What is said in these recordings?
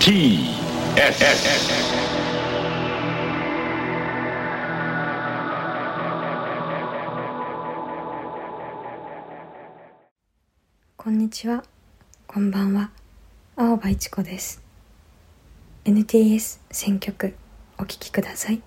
T S S こんにちは。こんばんは。青葉一子です。NTS 選曲お聴きください。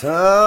Tchau.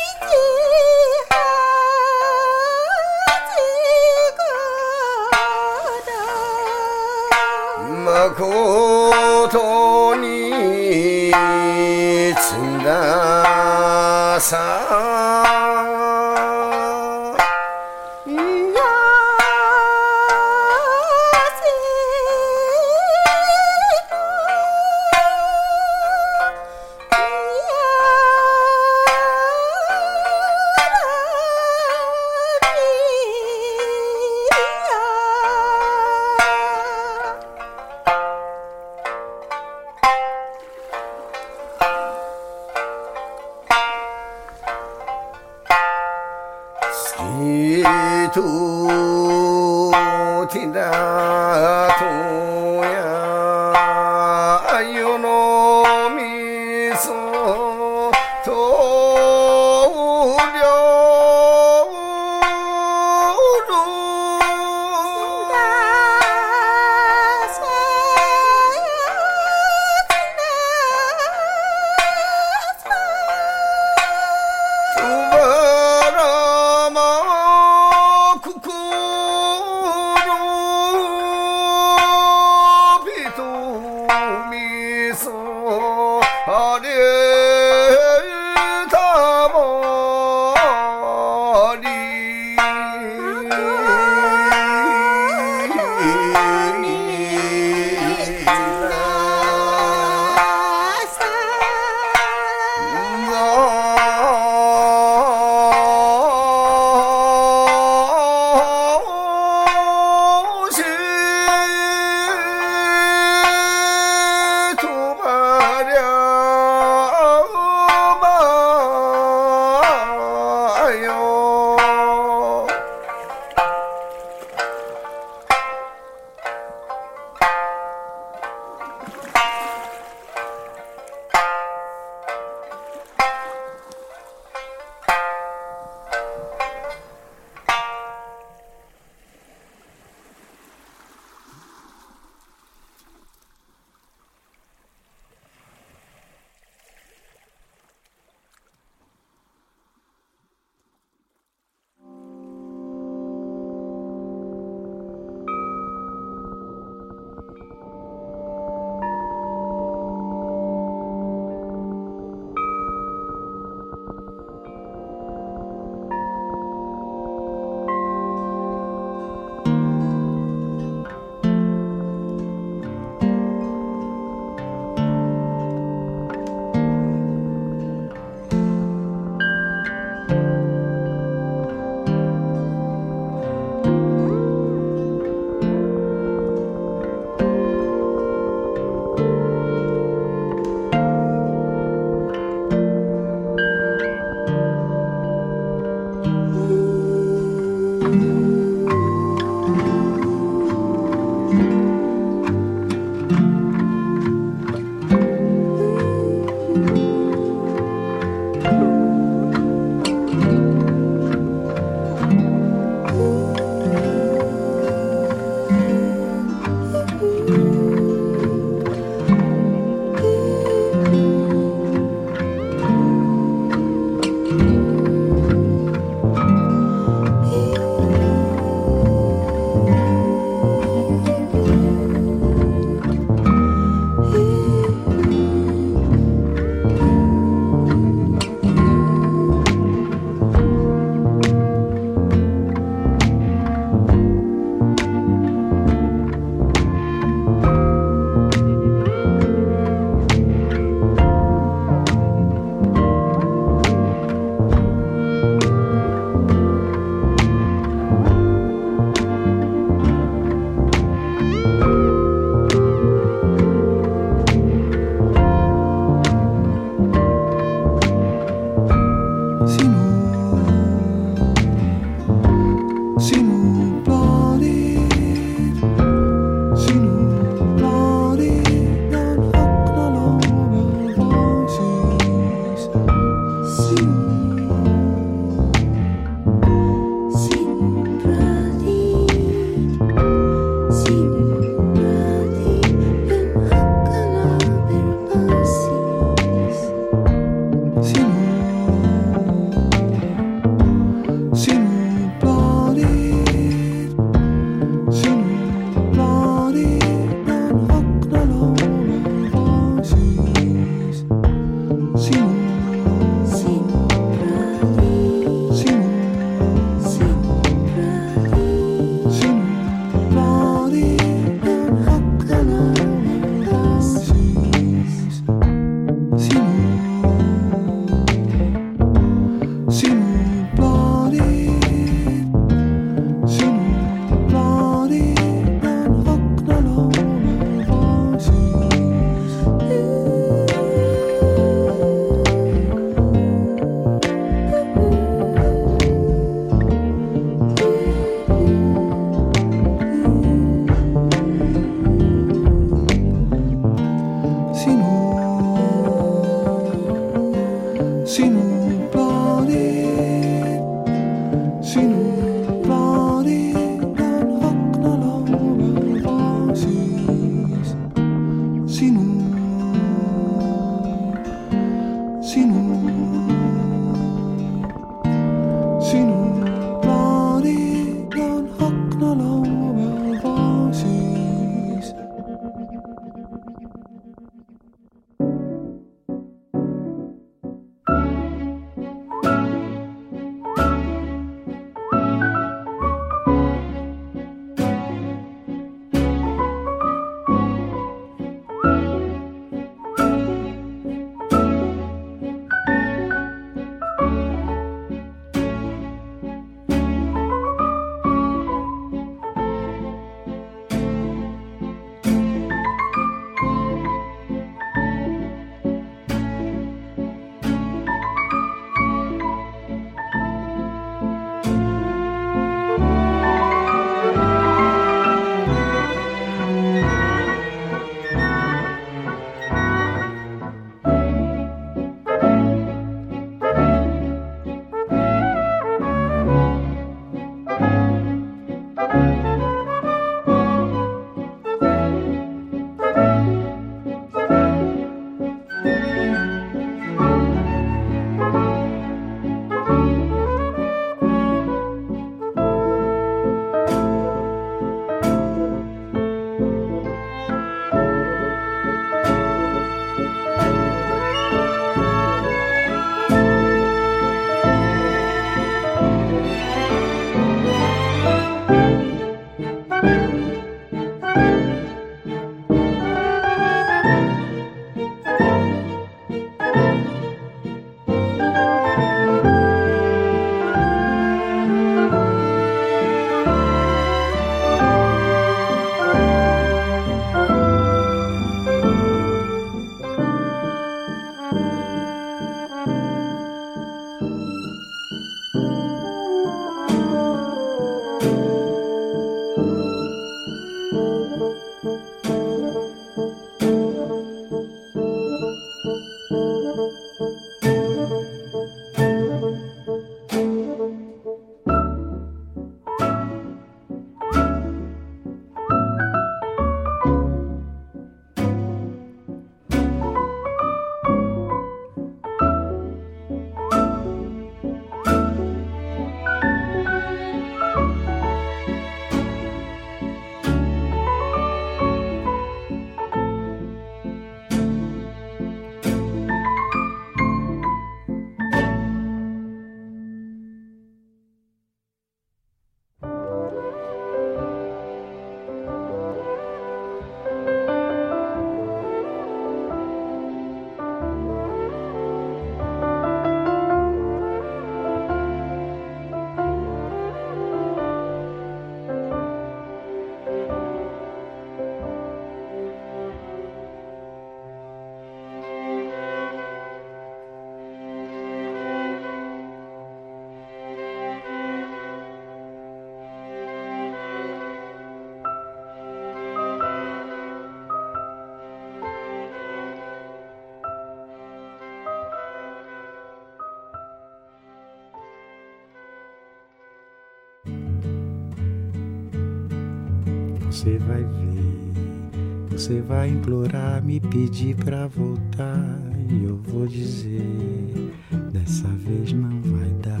Você vai ver, você vai implorar, me pedir pra voltar. E eu vou dizer: dessa vez não vai dar.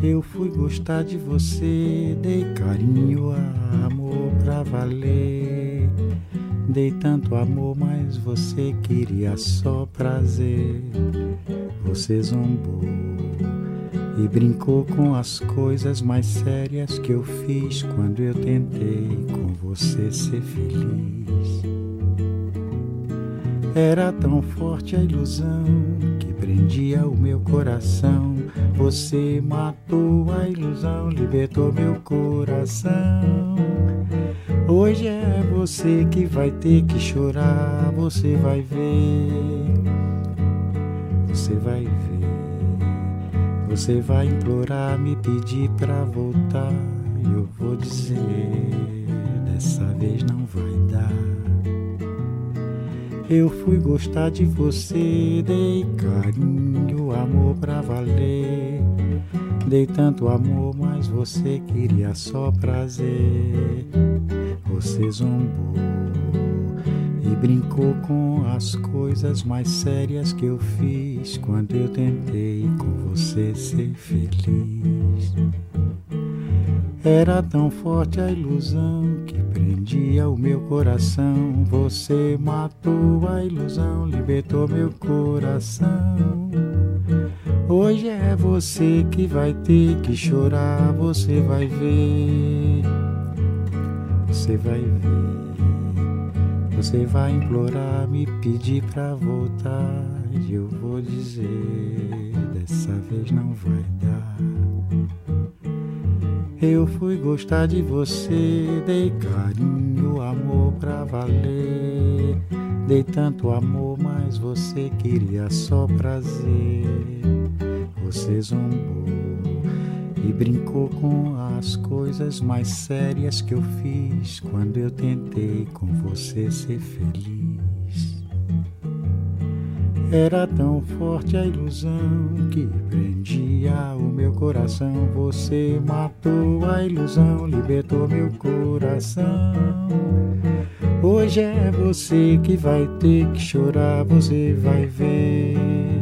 Eu fui gostar de você, dei carinho, amor pra valer. Dei tanto amor, mas você queria só prazer. Você zombou e brincou com as coisas mais sérias que eu fiz quando eu tentei com você ser feliz. Era tão forte a ilusão que prendia o meu coração. Você matou a ilusão, libertou meu coração. Hoje é você que vai ter que chorar, você vai ver. Você vai. Você vai implorar, me pedir pra voltar. E eu vou dizer: dessa vez não vai dar. Eu fui gostar de você, dei carinho, amor pra valer. Dei tanto amor, mas você queria só prazer. Você zombou e brincou com as coisas mais sérias que eu fiz quando eu tentei com você ser feliz. Era tão forte a ilusão que prendia o meu coração. Você matou a ilusão, libertou meu coração. Hoje é você que vai ter que chorar, você vai ver. Você vai ver. Você vai implorar, me pedir pra voltar. E eu vou dizer: dessa vez não vai dar. Eu fui gostar de você, dei carinho, amor pra valer. Dei tanto amor, mas você queria só prazer. Você zombou e brincou com as coisas mais sérias que eu fiz quando eu tentei com você ser feliz. Era tão forte a ilusão que prendia o meu coração. Você matou a ilusão, libertou meu coração. Hoje é você que vai ter que chorar, você vai ver.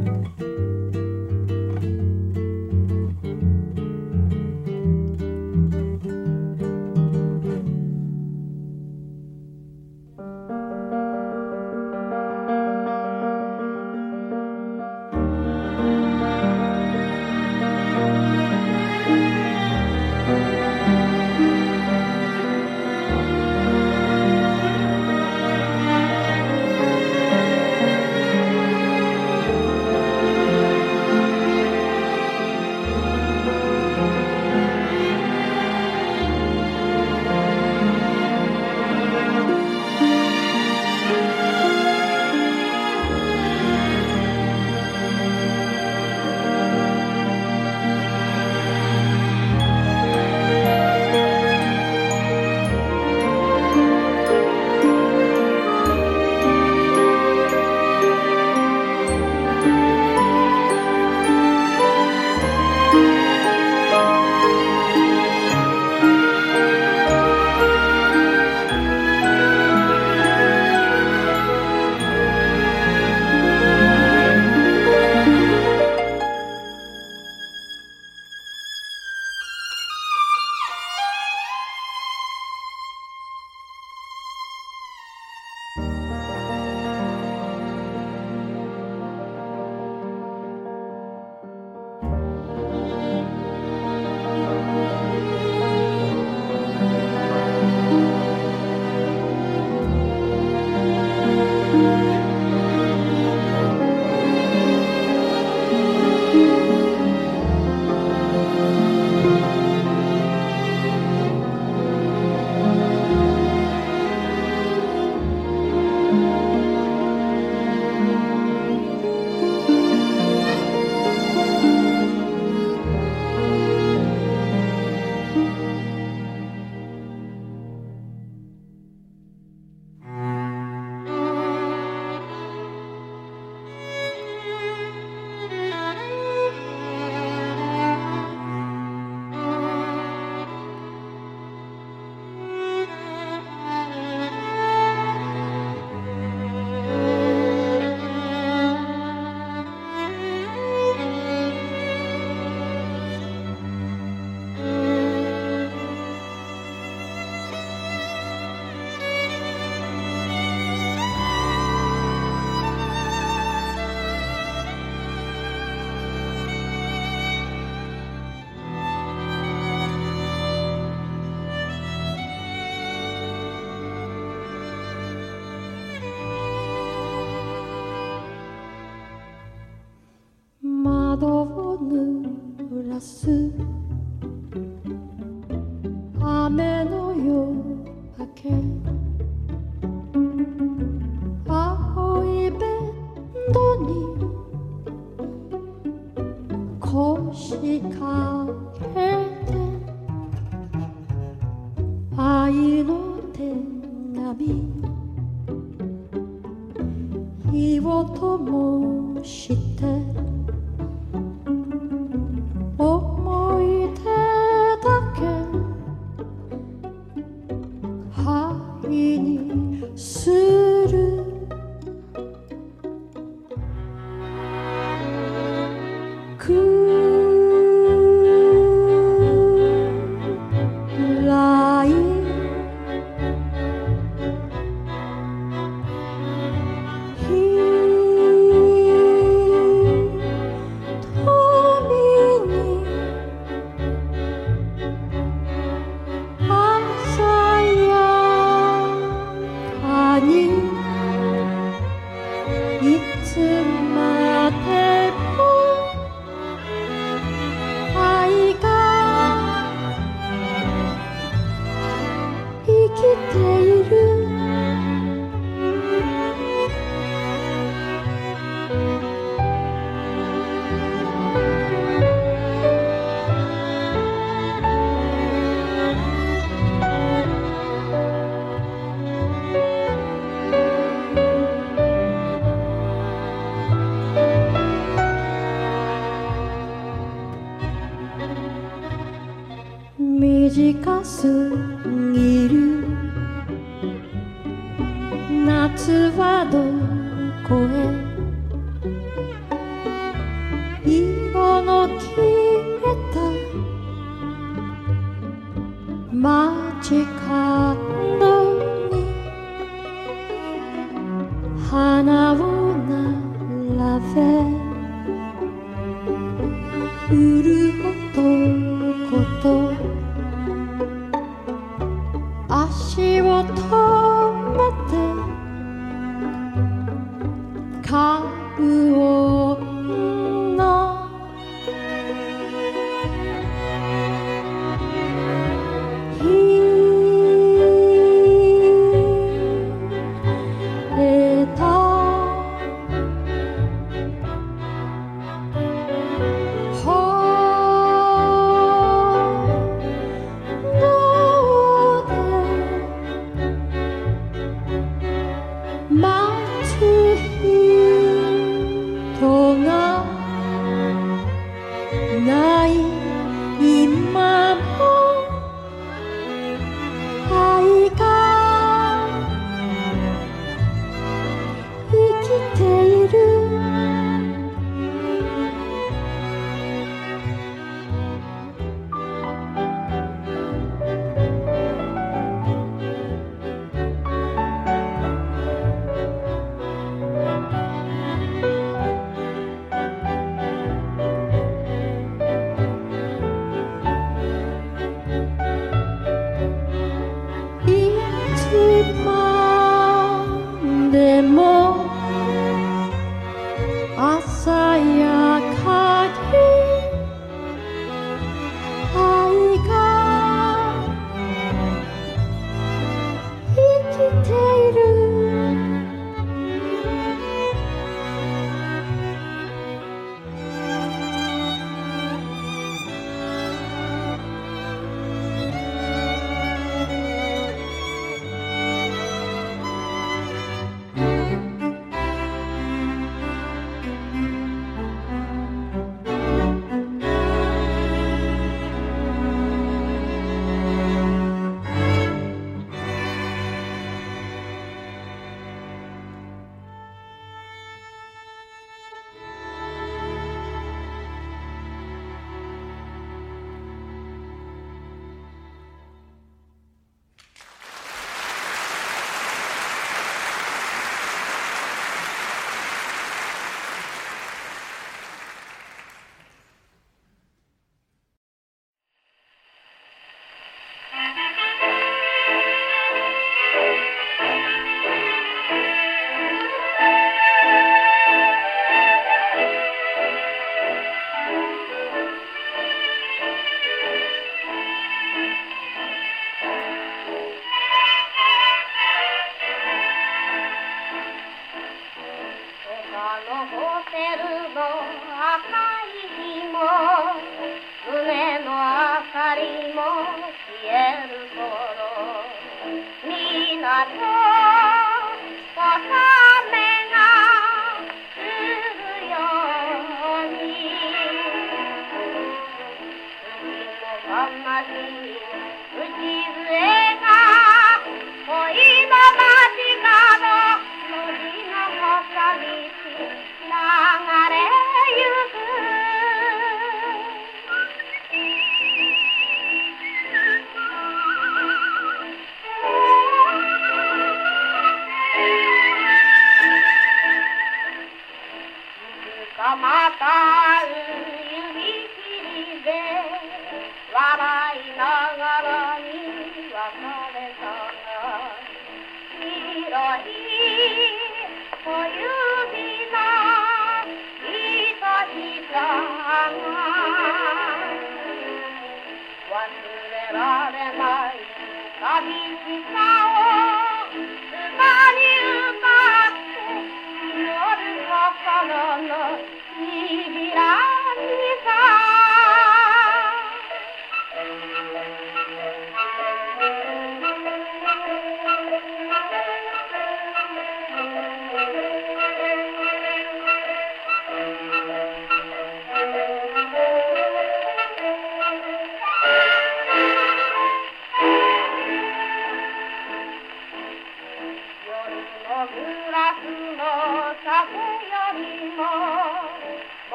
Daddy,